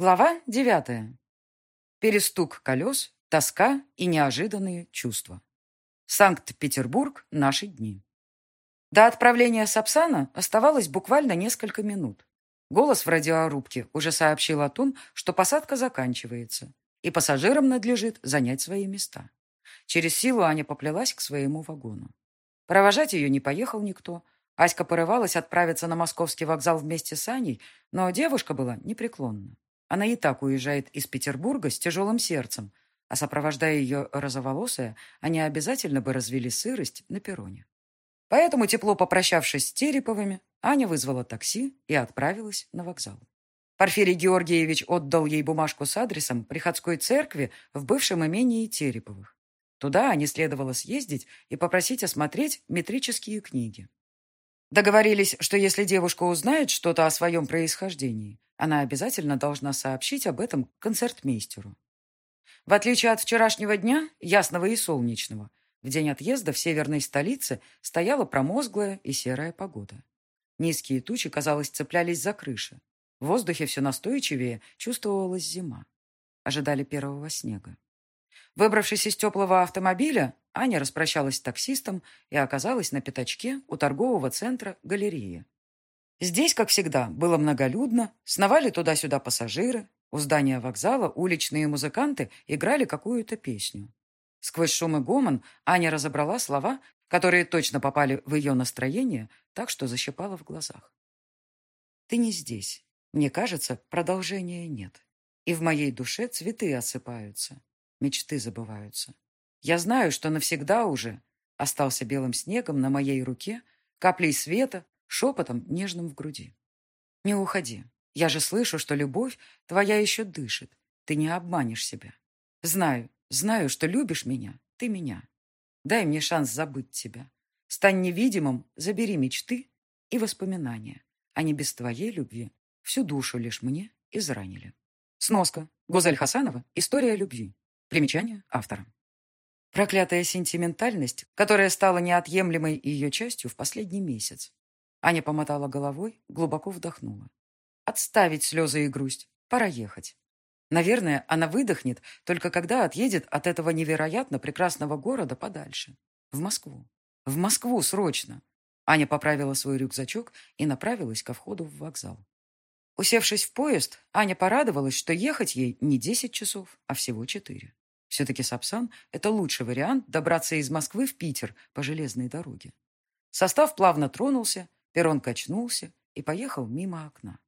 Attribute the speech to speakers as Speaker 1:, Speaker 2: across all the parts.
Speaker 1: Глава девятая. Перестук колес, тоска и неожиданные чувства. Санкт-Петербург. Наши дни. До отправления Сапсана оставалось буквально несколько минут. Голос в радиорубке уже сообщил о том, что посадка заканчивается, и пассажирам надлежит занять свои места. Через силу Аня поплелась к своему вагону. Провожать ее не поехал никто. Аська порывалась отправиться на московский вокзал вместе с Аней, но девушка была непреклонна. Она и так уезжает из Петербурга с тяжелым сердцем, а сопровождая ее розоволосая, они обязательно бы развели сырость на перроне. Поэтому, тепло попрощавшись с Тереповыми, Аня вызвала такси и отправилась на вокзал. Порфирий Георгиевич отдал ей бумажку с адресом приходской церкви в бывшем имении Тереповых. Туда Ане следовало съездить и попросить осмотреть метрические книги. Договорились, что если девушка узнает что-то о своем происхождении, она обязательно должна сообщить об этом концертмейстеру. В отличие от вчерашнего дня, ясного и солнечного, в день отъезда в северной столице стояла промозглая и серая погода. Низкие тучи, казалось, цеплялись за крыши. В воздухе все настойчивее чувствовалась зима. Ожидали первого снега. Выбравшись из теплого автомобиля, Аня распрощалась с таксистом и оказалась на пятачке у торгового центра галереи. Здесь, как всегда, было многолюдно, сновали туда-сюда пассажиры, у здания вокзала уличные музыканты играли какую-то песню. Сквозь шум и гомон Аня разобрала слова, которые точно попали в ее настроение, так что защипала в глазах. «Ты не здесь. Мне кажется, продолжения нет. И в моей душе цветы осыпаются, мечты забываются. Я знаю, что навсегда уже остался белым снегом на моей руке, каплей света, шепотом нежным в груди. Не уходи. Я же слышу, что любовь твоя еще дышит. Ты не обманешь себя. Знаю, знаю, что любишь меня, ты меня. Дай мне шанс забыть тебя. Стань невидимым, забери мечты и воспоминания. Они без твоей любви всю душу лишь мне изранили. Сноска. Гузель Хасанова. История любви. Примечание автора. Проклятая сентиментальность, которая стала неотъемлемой ее частью в последний месяц. Аня помотала головой, глубоко вдохнула. Отставить слезы и грусть. Пора ехать. Наверное, она выдохнет, только когда отъедет от этого невероятно прекрасного города подальше. В Москву. В Москву срочно. Аня поправила свой рюкзачок и направилась ко входу в вокзал. Усевшись в поезд, Аня порадовалась, что ехать ей не 10 часов, а всего 4. Все-таки Сапсан – это лучший вариант добраться из Москвы в Питер по железной дороге. Состав плавно тронулся, перрон качнулся и поехал мимо окна.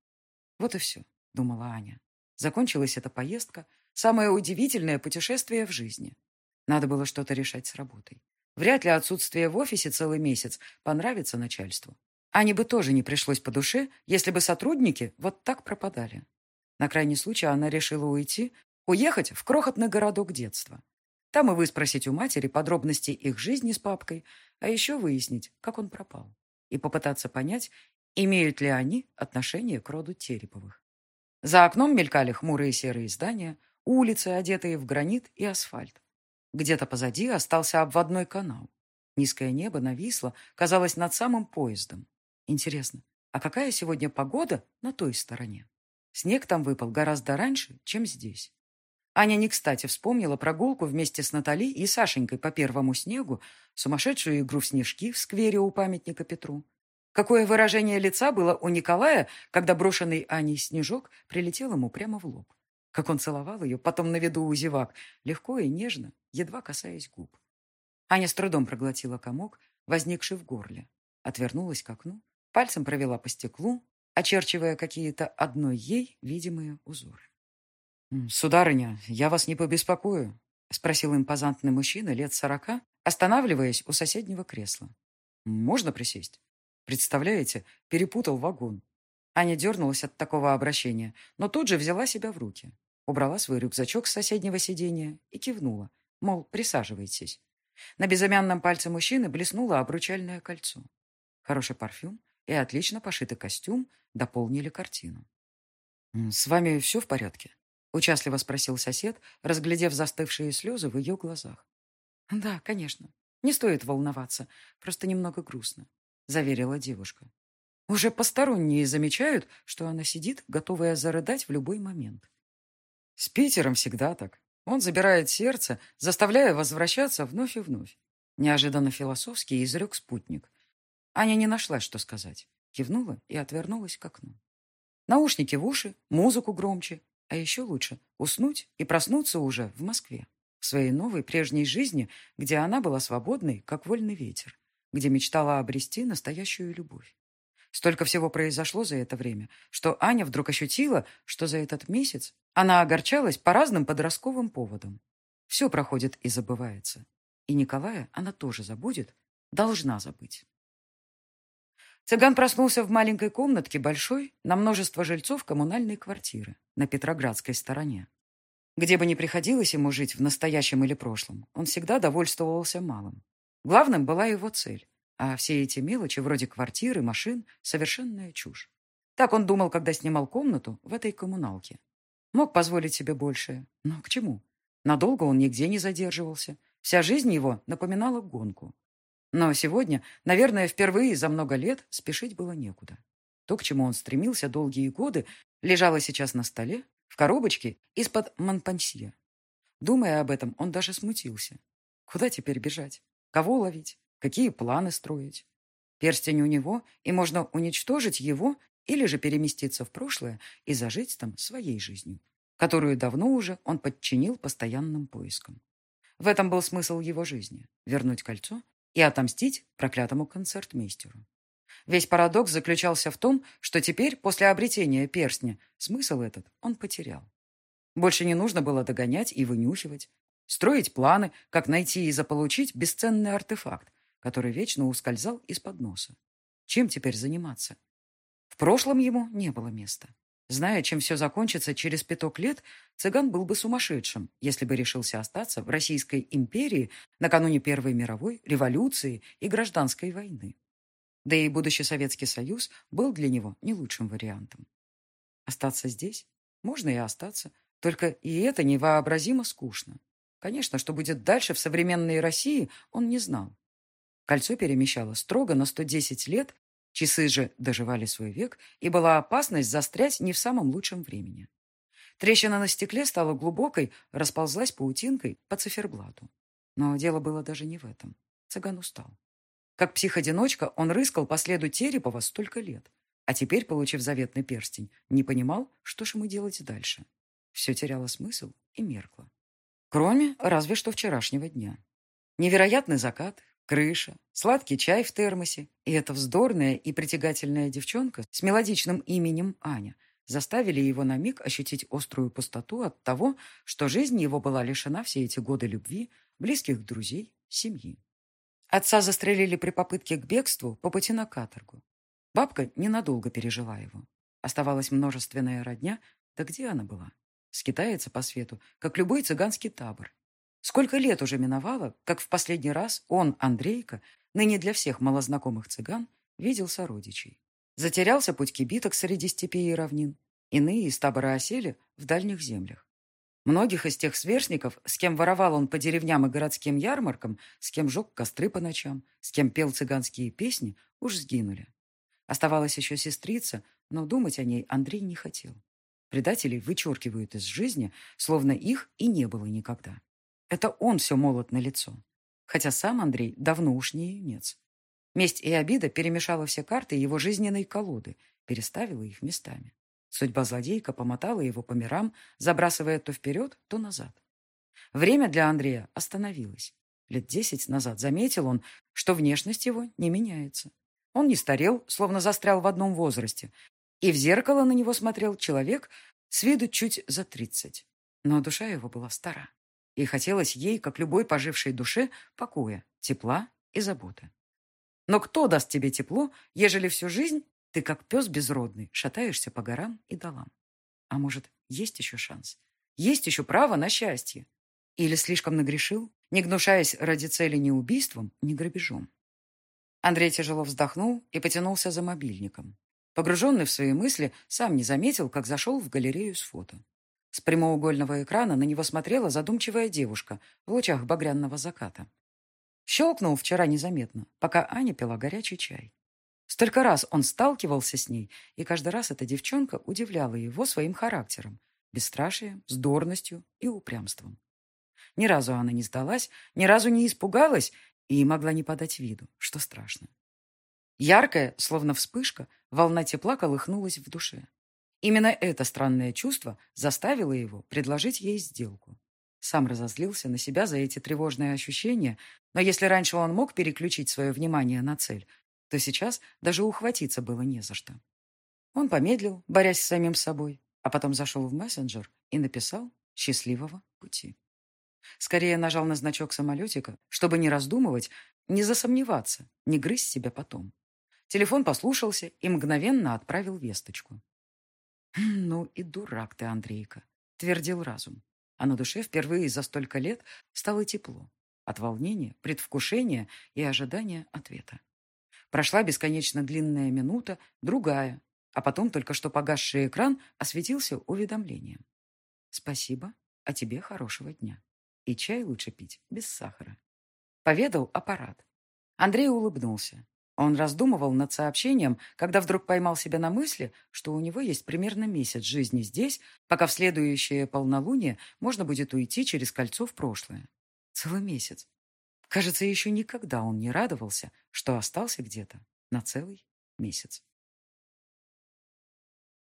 Speaker 1: Вот и все, думала Аня. Закончилась эта поездка, самое удивительное путешествие в жизни. Надо было что-то решать с работой. Вряд ли отсутствие в офисе целый месяц понравится начальству. Ане бы тоже не пришлось по душе, если бы сотрудники вот так пропадали. На крайний случай она решила уйти, уехать в крохотный городок детства. Там и выспросить у матери подробности их жизни с папкой, а еще выяснить, как он пропал и попытаться понять, имеют ли они отношение к роду Тереповых. За окном мелькали хмурые серые здания, улицы, одетые в гранит и асфальт. Где-то позади остался обводной канал. Низкое небо нависло, казалось, над самым поездом. Интересно, а какая сегодня погода на той стороне? Снег там выпал гораздо раньше, чем здесь. Аня не кстати вспомнила прогулку вместе с Натали и Сашенькой по первому снегу, сумасшедшую игру в снежки в сквере у памятника Петру. Какое выражение лица было у Николая, когда брошенный Аней снежок прилетел ему прямо в лоб. Как он целовал ее, потом на виду у зевак, легко и нежно, едва касаясь губ. Аня с трудом проглотила комок, возникший в горле. Отвернулась к окну, пальцем провела по стеклу, очерчивая какие-то одной ей видимые узоры. «Сударыня, я вас не побеспокою», — спросил импозантный мужчина лет сорока, останавливаясь у соседнего кресла. «Можно присесть?» «Представляете, перепутал вагон». Аня дернулась от такого обращения, но тут же взяла себя в руки. Убрала свой рюкзачок с соседнего сиденья и кивнула, мол, присаживайтесь. На безымянном пальце мужчины блеснуло обручальное кольцо. Хороший парфюм и отлично пошитый костюм дополнили картину. «С вами все в порядке?» — участливо спросил сосед, разглядев застывшие слезы в ее глазах. «Да, конечно. Не стоит волноваться. Просто немного грустно», — заверила девушка. Уже посторонние замечают, что она сидит, готовая зарыдать в любой момент. С Питером всегда так. Он забирает сердце, заставляя возвращаться вновь и вновь. Неожиданно философский изрек спутник. Аня не нашла, что сказать. Кивнула и отвернулась к окну. Наушники в уши, музыку громче, а еще лучше уснуть и проснуться уже в Москве, в своей новой прежней жизни, где она была свободной, как вольный ветер, где мечтала обрести настоящую любовь. Столько всего произошло за это время, что Аня вдруг ощутила, что за этот месяц она огорчалась по разным подростковым поводам. Все проходит и забывается. И Николая она тоже забудет, должна забыть. Цыган проснулся в маленькой комнатке большой на множество жильцов коммунальной квартиры на Петроградской стороне. Где бы ни приходилось ему жить в настоящем или прошлом, он всегда довольствовался малым. Главным была его цель, а все эти мелочи, вроде квартиры, машин, совершенная чушь. Так он думал, когда снимал комнату в этой коммуналке. Мог позволить себе большее, но к чему? Надолго он нигде не задерживался. Вся жизнь его напоминала гонку. Но сегодня, наверное, впервые за много лет спешить было некуда. То, к чему он стремился долгие годы, лежало сейчас на столе, в коробочке из-под манпансье. Думая об этом, он даже смутился. Куда теперь бежать? Кого ловить? Какие планы строить? Перстень у него, и можно уничтожить его или же переместиться в прошлое и зажить там своей жизнью, которую давно уже он подчинил постоянным поискам. В этом был смысл его жизни – вернуть кольцо и отомстить проклятому концертмейстеру. Весь парадокс заключался в том, что теперь, после обретения перстня, смысл этот он потерял. Больше не нужно было догонять и вынюхивать, строить планы, как найти и заполучить бесценный артефакт, который вечно ускользал из-под носа. Чем теперь заниматься? В прошлом ему не было места. Зная, чем все закончится через пяток лет, цыган был бы сумасшедшим, если бы решился остаться в Российской империи накануне Первой мировой, революции и гражданской войны. Да и будущий Советский Союз был для него не лучшим вариантом. Остаться здесь? Можно и остаться, только и это невообразимо скучно. Конечно, что будет дальше в современной России, он не знал. Кольцо перемещало строго на 110 лет Часы же доживали свой век, и была опасность застрять не в самом лучшем времени. Трещина на стекле стала глубокой, расползлась паутинкой по циферблату. Но дело было даже не в этом. Цыган устал. Как псих-одиночка он рыскал по следу Терепова столько лет, а теперь, получив заветный перстень, не понимал, что ж ему делать дальше. Все теряло смысл и меркло. Кроме разве что вчерашнего дня. Невероятный закат, крыша, сладкий чай в термосе и эта вздорная и притягательная девчонка с мелодичным именем Аня заставили его на миг ощутить острую пустоту от того, что жизнь его была лишена все эти годы любви, близких друзей, семьи. Отца застрелили при попытке к бегству по пути на каторгу. Бабка ненадолго пережила его. Оставалась множественная родня, да где она была? Скитается по свету, как любой цыганский табор, Сколько лет уже миновало, как в последний раз он, Андрейка, ныне для всех малознакомых цыган, видел сородичей. Затерялся путь кибиток среди степей и равнин. Иные из табора осели в дальних землях. Многих из тех сверстников, с кем воровал он по деревням и городским ярмаркам, с кем жег костры по ночам, с кем пел цыганские песни, уж сгинули. Оставалась еще сестрица, но думать о ней Андрей не хотел. Предателей вычеркивают из жизни, словно их и не было никогда. Это он все молот на лицо. Хотя сам Андрей давно уж не юнец. Месть и обида перемешала все карты его жизненной колоды, переставила их местами. Судьба злодейка помотала его по мирам, забрасывая то вперед, то назад. Время для Андрея остановилось. Лет десять назад заметил он, что внешность его не меняется. Он не старел, словно застрял в одном возрасте, и в зеркало на него смотрел человек с виду чуть за тридцать. Но душа его была стара и хотелось ей, как любой пожившей душе, покоя, тепла и заботы. Но кто даст тебе тепло, ежели всю жизнь ты, как пес безродный, шатаешься по горам и долам? А может, есть еще шанс? Есть еще право на счастье? Или слишком нагрешил, не гнушаясь ради цели ни убийством, ни грабежом? Андрей тяжело вздохнул и потянулся за мобильником. Погруженный в свои мысли, сам не заметил, как зашел в галерею с фото. С прямоугольного экрана на него смотрела задумчивая девушка в лучах багряного заката. Щелкнул вчера незаметно, пока Аня пила горячий чай. Столько раз он сталкивался с ней, и каждый раз эта девчонка удивляла его своим характером, бесстрашием, здорностью и упрямством. Ни разу она не сдалась, ни разу не испугалась и могла не подать виду, что страшно. Яркая, словно вспышка, волна тепла колыхнулась в душе. Именно это странное чувство заставило его предложить ей сделку. Сам разозлился на себя за эти тревожные ощущения, но если раньше он мог переключить свое внимание на цель, то сейчас даже ухватиться было не за что. Он помедлил, борясь с самим собой, а потом зашел в мессенджер и написал «Счастливого пути». Скорее нажал на значок самолетика, чтобы не раздумывать, не засомневаться, не грызть себя потом. Телефон послушался и мгновенно отправил весточку. «Хм, «Ну и дурак ты, Андрейка», — твердил разум. А на душе впервые за столько лет стало тепло. От волнения, предвкушения и ожидания ответа. Прошла бесконечно длинная минута, другая, а потом только что погасший экран осветился уведомлением. «Спасибо, а тебе хорошего дня. И чай лучше пить без сахара». Поведал аппарат. Андрей улыбнулся. Он раздумывал над сообщением, когда вдруг поймал себя на мысли, что у него есть примерно месяц жизни здесь, пока в следующее полнолуние можно будет уйти через кольцо в прошлое. Целый месяц. Кажется, еще никогда он не радовался, что остался где-то на целый месяц.